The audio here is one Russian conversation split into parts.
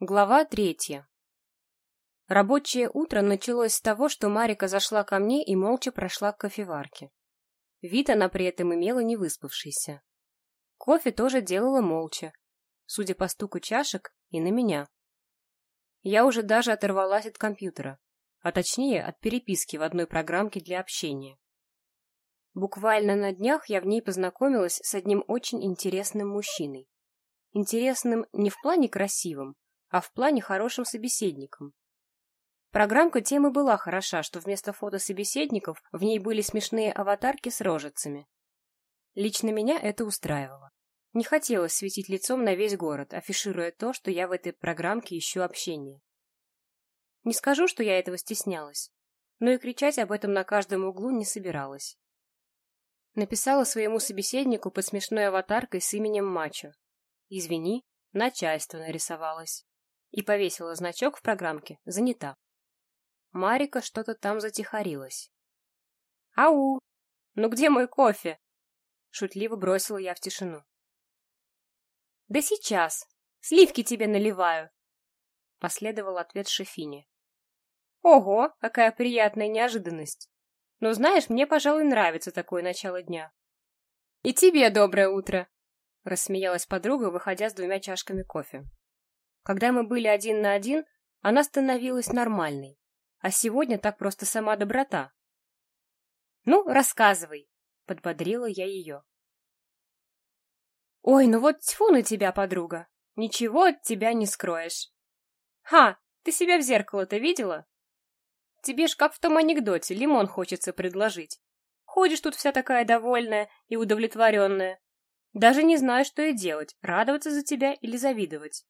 Глава третья. Рабочее утро началось с того, что Марика зашла ко мне и молча прошла к кофеварке. Вид она при этом имела не выспавшийся. Кофе тоже делала молча, судя по стуку чашек, и на меня. Я уже даже оторвалась от компьютера, а точнее от переписки в одной программке для общения. Буквально на днях я в ней познакомилась с одним очень интересным мужчиной. Интересным не в плане красивым, а в плане хорошим собеседником. Программка темы была хороша, что вместо фото собеседников в ней были смешные аватарки с рожицами. Лично меня это устраивало. Не хотелось светить лицом на весь город, афишируя то, что я в этой программке ищу общение. Не скажу, что я этого стеснялась, но и кричать об этом на каждом углу не собиралась. Написала своему собеседнику под смешной аватаркой с именем Мачо. «Извини, начальство нарисовалось» и повесила значок в программке «Занята». Марика что-то там затихарилась. «Ау! Ну где мой кофе?» Шутливо бросила я в тишину. «Да сейчас! Сливки тебе наливаю!» Последовал ответ Шефине. «Ого, какая приятная неожиданность! Но знаешь, мне, пожалуй, нравится такое начало дня». «И тебе доброе утро!» Рассмеялась подруга, выходя с двумя чашками кофе. Когда мы были один на один, она становилась нормальной. А сегодня так просто сама доброта. «Ну, рассказывай», — подбодрила я ее. «Ой, ну вот тьфу на тебя, подруга. Ничего от тебя не скроешь». «Ха, ты себя в зеркало-то видела?» «Тебе ж как в том анекдоте, лимон хочется предложить. Ходишь тут вся такая довольная и удовлетворенная. Даже не знаю, что и делать, радоваться за тебя или завидовать.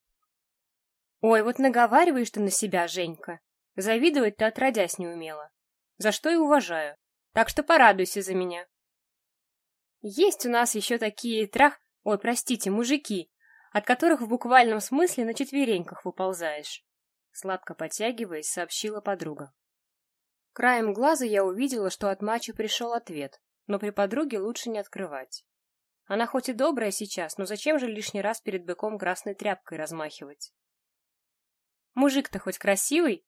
Ой, вот наговариваешь ты на себя, Женька. Завидовать ты отродясь не умела. За что и уважаю. Так что порадуйся за меня. Есть у нас еще такие трах... Ой, простите, мужики, от которых в буквальном смысле на четвереньках выползаешь. Сладко подтягиваясь, сообщила подруга. Краем глаза я увидела, что от мачо пришел ответ, но при подруге лучше не открывать. Она хоть и добрая сейчас, но зачем же лишний раз перед быком красной тряпкой размахивать? Мужик-то хоть красивый?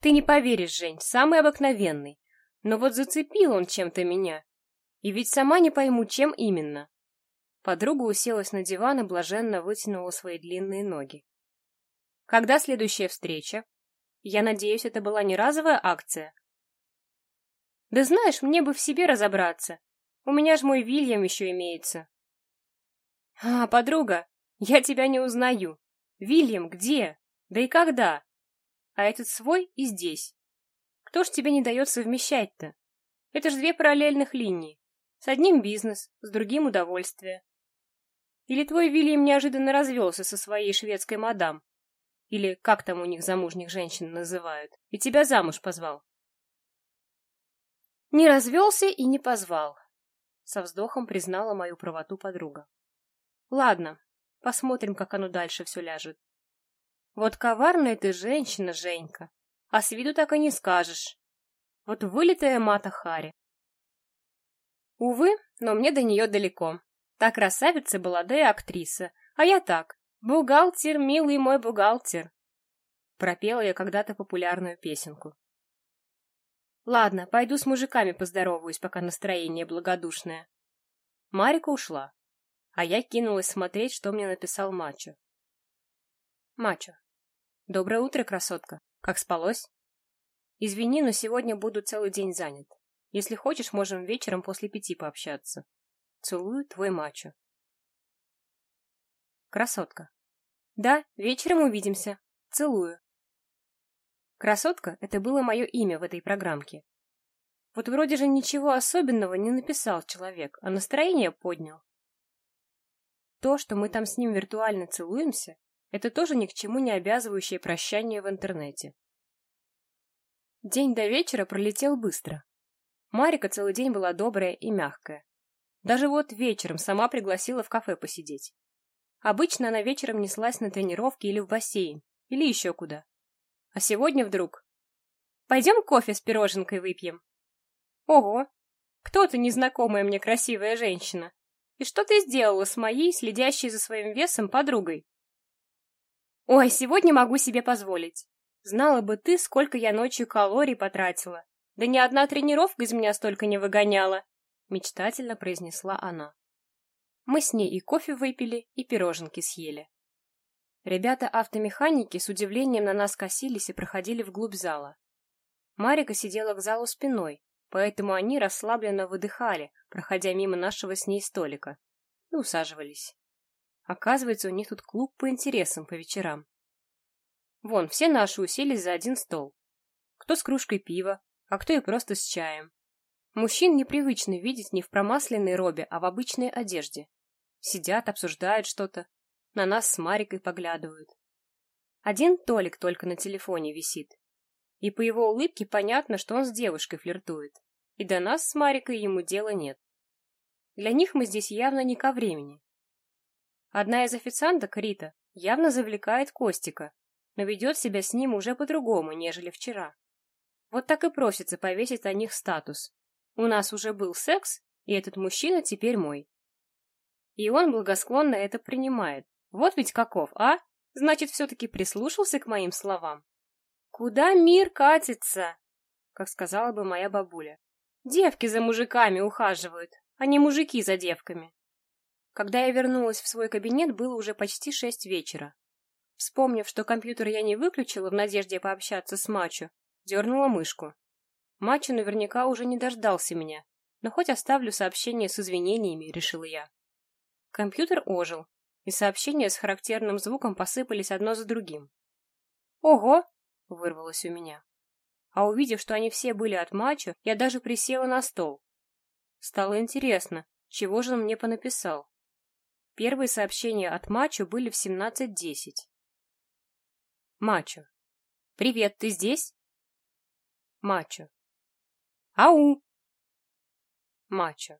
Ты не поверишь, Жень, самый обыкновенный. Но вот зацепил он чем-то меня. И ведь сама не пойму, чем именно. Подруга уселась на диван и блаженно вытянула свои длинные ноги. Когда следующая встреча? Я надеюсь, это была не разовая акция? Да знаешь, мне бы в себе разобраться. У меня ж мой Вильям еще имеется. А, подруга, я тебя не узнаю. Вильям где? Да и когда? А этот свой и здесь. Кто ж тебе не дает совмещать-то? Это ж две параллельных линии. С одним бизнес, с другим удовольствие. Или твой Вильям неожиданно развелся со своей шведской мадам? Или как там у них замужних женщин называют? И тебя замуж позвал? Не развелся и не позвал. Со вздохом признала мою правоту подруга. Ладно, посмотрим, как оно дальше все ляжет. Вот коварная ты женщина, Женька, а с виду так и не скажешь. Вот вылитая Мата Хари. Увы, но мне до нее далеко. Та красавица была, да и актриса. А я так, бухгалтер, милый мой бухгалтер. Пропела я когда-то популярную песенку. Ладно, пойду с мужиками поздороваюсь, пока настроение благодушное. Марика ушла, а я кинулась смотреть, что мне написал Мачо. Мачо, Доброе утро, красотка. Как спалось? Извини, но сегодня буду целый день занят. Если хочешь, можем вечером после пяти пообщаться. Целую, твой мачо. Красотка. Да, вечером увидимся. Целую. Красотка — это было мое имя в этой программке. Вот вроде же ничего особенного не написал человек, а настроение поднял. То, что мы там с ним виртуально целуемся, это тоже ни к чему не обязывающее прощание в интернете. День до вечера пролетел быстро. Марика целый день была добрая и мягкая. Даже вот вечером сама пригласила в кафе посидеть. Обычно она вечером неслась на тренировки или в бассейн, или еще куда. А сегодня вдруг... Пойдем кофе с пироженкой выпьем. Ого, кто-то незнакомая мне красивая женщина. И что ты сделала с моей, следящей за своим весом, подругой? Ой, сегодня могу себе позволить. Знала бы ты, сколько я ночью калорий потратила. Да ни одна тренировка из меня столько не выгоняла, мечтательно произнесла она. Мы с ней и кофе выпили, и пироженки съели. Ребята-автомеханики с удивлением на нас косились и проходили вглубь зала. Марика сидела к залу спиной, поэтому они расслабленно выдыхали, проходя мимо нашего с ней столика, и усаживались. Оказывается, у них тут клуб по интересам по вечерам. Вон, все наши уселись за один стол. Кто с кружкой пива, а кто и просто с чаем. Мужчин непривычно видеть не в промасленной робе, а в обычной одежде. Сидят, обсуждают что-то, на нас с Марикой поглядывают. Один Толик только на телефоне висит. И по его улыбке понятно, что он с девушкой флиртует. И до нас с Марикой ему дела нет. Для них мы здесь явно не ко времени. Одна из официанток, Рита, явно завлекает Костика, но ведет себя с ним уже по-другому, нежели вчера. Вот так и просится повесить о них статус. У нас уже был секс, и этот мужчина теперь мой. И он благосклонно это принимает, вот ведь каков, а? Значит, все-таки прислушался к моим словам. Куда мир катится? Как сказала бы моя бабуля. Девки за мужиками ухаживают, а не мужики за девками. Когда я вернулась в свой кабинет, было уже почти шесть вечера. Вспомнив, что компьютер я не выключила в надежде пообщаться с Мачо, дернула мышку. Мачо наверняка уже не дождался меня, но хоть оставлю сообщение с извинениями, решила я. Компьютер ожил, и сообщения с характерным звуком посыпались одно за другим. «Ого!» — вырвалось у меня. А увидев, что они все были от Мачо, я даже присела на стол. Стало интересно, чего же он мне понаписал. Первые сообщения от Мачо были в 17.10. Мачо. «Привет, ты здесь?» Мачо. «Ау!» Мачо.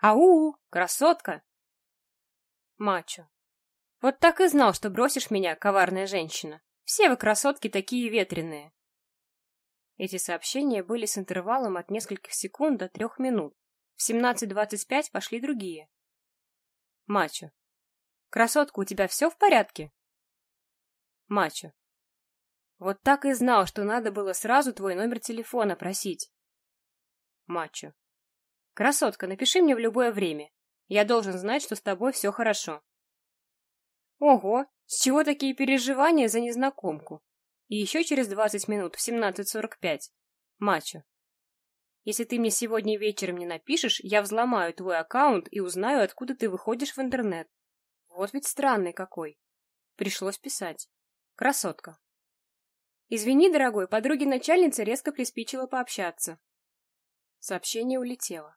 «Ау, красотка!» Мачо. Вот так и знал, что бросишь меня, коварная женщина. Все вы красотки такие ветреные. Эти сообщения были с интервалом от нескольких секунд до трех минут. В 17.25 пошли другие. Мачо. Красотка, у тебя все в порядке? Мачо. Вот так и знал, что надо было сразу твой номер телефона просить. Мачо. Красотка, напиши мне в любое время. Я должен знать, что с тобой все хорошо. Ого, с чего такие переживания за незнакомку? И еще через 20 минут, в 17.45. Мачо. Если ты мне сегодня вечером не напишешь, я взломаю твой аккаунт и узнаю, откуда ты выходишь в интернет. Вот ведь странный какой. Пришлось писать. Красотка. Извини, дорогой, подруге начальница резко приспичила пообщаться. Сообщение улетело.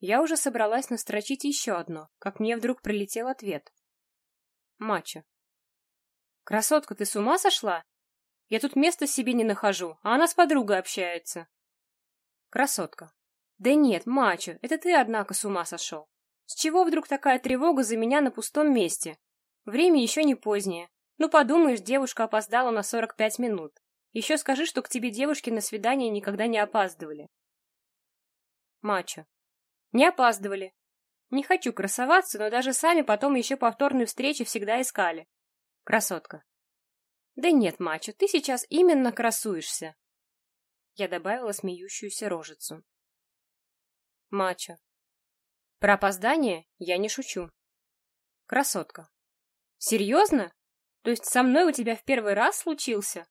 Я уже собралась настрочить еще одно, как мне вдруг прилетел ответ. Мачо. «Красотка, ты с ума сошла? Я тут места себе не нахожу, а она с подругой общается». Красотка. «Да нет, Мачо, это ты, однако, с ума сошел. С чего вдруг такая тревога за меня на пустом месте? Время еще не позднее. Ну, подумаешь, девушка опоздала на 45 минут. Еще скажи, что к тебе девушки на свидание никогда не опаздывали. Мачо. Не опаздывали. Не хочу красоваться, но даже сами потом еще повторные встречи всегда искали. Красотка. Да нет, мачо, ты сейчас именно красуешься. Я добавила смеющуюся рожицу. Мачо. Про опоздание я не шучу. Красотка. Серьезно? То есть со мной у тебя в первый раз случился?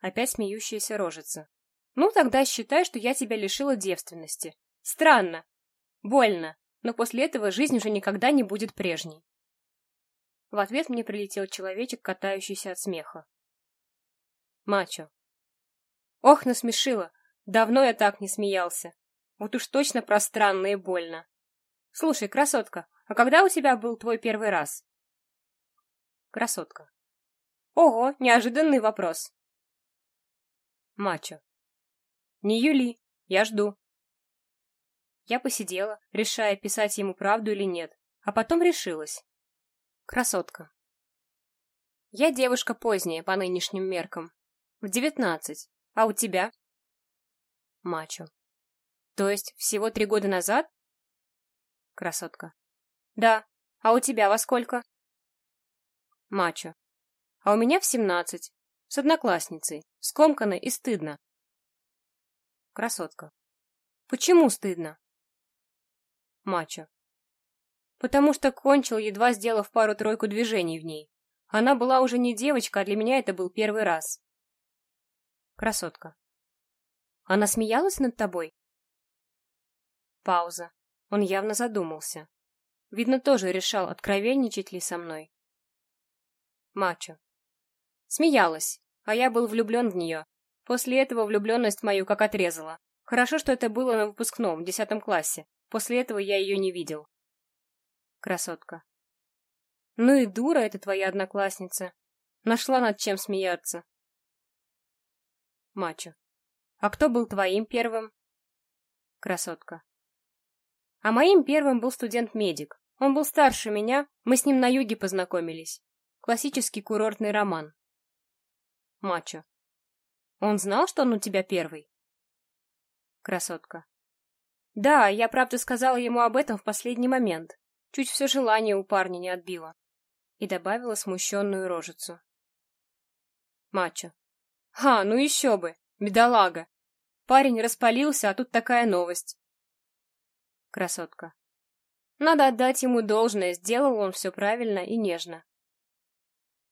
Опять смеющаяся рожица. Ну, тогда считай, что я тебя лишила девственности. Странно. Больно. Но после этого жизнь уже никогда не будет прежней. В ответ мне прилетел человечек, катающийся от смеха. Мачо. Ох, насмешила. Давно я так не смеялся. Вот уж точно пространно и больно. Слушай, красотка, а когда у тебя был твой первый раз? Красотка. Ого, неожиданный вопрос. Мачо. Не Юли, я жду. Я посидела, решая, писать ему правду или нет, а потом решилась. Красотка. Я девушка поздняя по нынешним меркам. В девятнадцать. А у тебя? Мачо. То есть всего три года назад? Красотка. Да. А у тебя во сколько? Мачо. А у меня в семнадцать. С одноклассницей. Скомканно и стыдно. Красотка. Почему стыдно? Мачо. Потому что кончил, едва сделав пару-тройку движений в ней. Она была уже не девочка, а для меня это был первый раз. Красотка. Она смеялась над тобой? Пауза. Он явно задумался. Видно, тоже решал, откровенничать ли со мной. Мачо. Смеялась, а я был влюблен в нее. После этого влюбленность мою как отрезала. Хорошо, что это было на выпускном, в десятом классе. После этого я ее не видел. Красотка. Ну и дура эта твоя одноклассница. Нашла над чем смеяться. Мачо. А кто был твоим первым? Красотка. А моим первым был студент-медик. Он был старше меня, мы с ним на юге познакомились. Классический курортный роман. Мачо. Он знал, что он у тебя первый? Красотка. Да, я правда сказала ему об этом в последний момент. Чуть все желание у парня не отбило. И добавила смущенную рожицу. Мачо. А, ну еще бы, бедолага. Парень распалился, а тут такая новость. Красотка. Надо отдать ему должное, сделал он все правильно и нежно.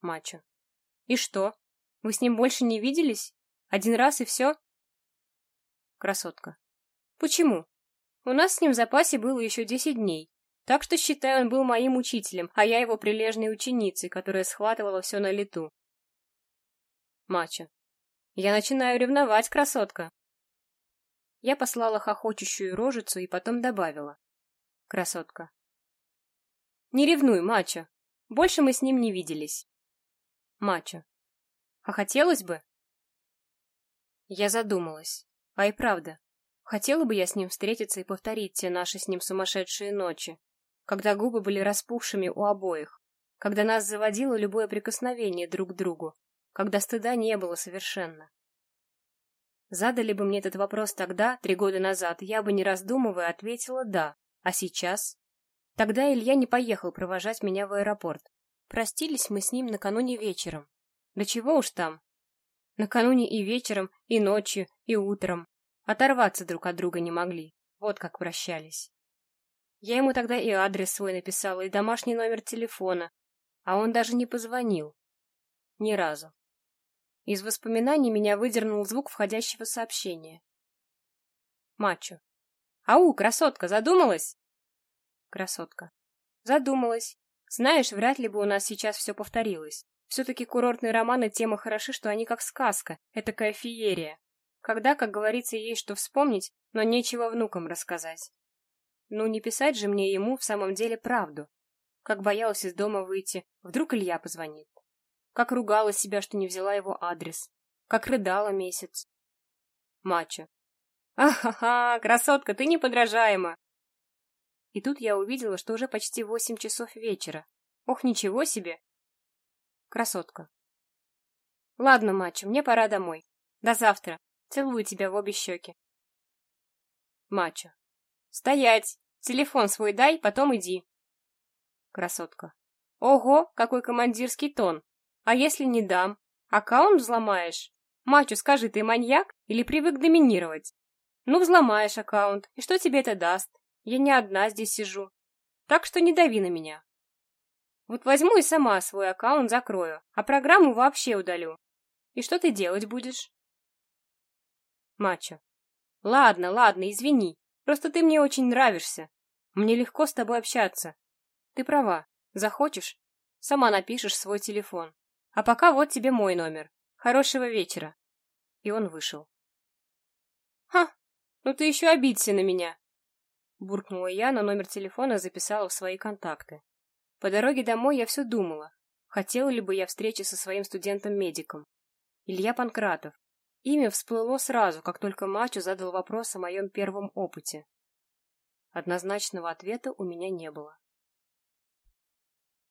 Мачо. И что? Вы с ним больше не виделись? Один раз и все? Красотка. Почему? У нас с ним в запасе было еще десять дней. Так что, считай, он был моим учителем, а я его прилежной ученицей, которая схватывала все на лету. Мачо. Я начинаю ревновать, красотка. Я послала хохочущую рожицу и потом добавила. Красотка. Не ревнуй, мачо. Больше мы с ним не виделись. Мачо. А хотелось бы? Я задумалась. А и правда, хотела бы я с ним встретиться и повторить те наши с ним сумасшедшие ночи, когда губы были распухшими у обоих, когда нас заводило любое прикосновение друг к другу, когда стыда не было совершенно. Задали бы мне этот вопрос тогда, три года назад, я бы, не раздумывая, ответила «да». А сейчас? Тогда Илья не поехал провожать меня в аэропорт. Простились мы с ним накануне вечером. Да чего уж там, Накануне и вечером, и ночью, и утром. Оторваться друг от друга не могли. Вот как прощались. Я ему тогда и адрес свой написала, и домашний номер телефона, а он даже не позвонил. Ни разу. Из воспоминаний меня выдернул звук входящего сообщения. Мачо. «Ау, красотка, задумалась?» Красотка. «Задумалась. Знаешь, вряд ли бы у нас сейчас все повторилось. Все-таки курортные романы тема хороши, что они как сказка, этакая феерия. Когда, как говорится, есть что вспомнить, но нечего внукам рассказать. Ну, не писать же мне ему в самом деле правду. Как боялась из дома выйти, вдруг Илья позвонит. Как ругала себя, что не взяла его адрес. Как рыдала месяц. Мачо. Ахаха, красотка, ты неподражаема. И тут я увидела, что уже почти восемь часов вечера. Ох, ничего себе! Красотка. Ладно, мачо, мне пора домой. До завтра. Целую тебя в обе щеки. Мачо. Стоять! Телефон свой дай, потом иди. Красотка. Ого, какой командирский тон. А если не дам? Аккаунт взломаешь? Мачо, скажи, ты маньяк или привык доминировать? Ну, взломаешь аккаунт, и что тебе это даст? Я не одна здесь сижу. Так что не дави на меня. Вот возьму и сама свой аккаунт закрою, а программу вообще удалю. И что ты делать будешь? Мачо. Ладно, ладно, извини. Просто ты мне очень нравишься. Мне легко с тобой общаться. Ты права. Захочешь? Сама напишешь свой телефон. А пока вот тебе мой номер. Хорошего вечера. И он вышел. Ха, ну ты еще обидься на меня. Буркнула я, но номер телефона записала в свои контакты. По дороге домой я все думала, хотела ли бы я встречи со своим студентом-медиком. Илья Панкратов. Имя всплыло сразу, как только Мачо задал вопрос о моем первом опыте. Однозначного ответа у меня не было.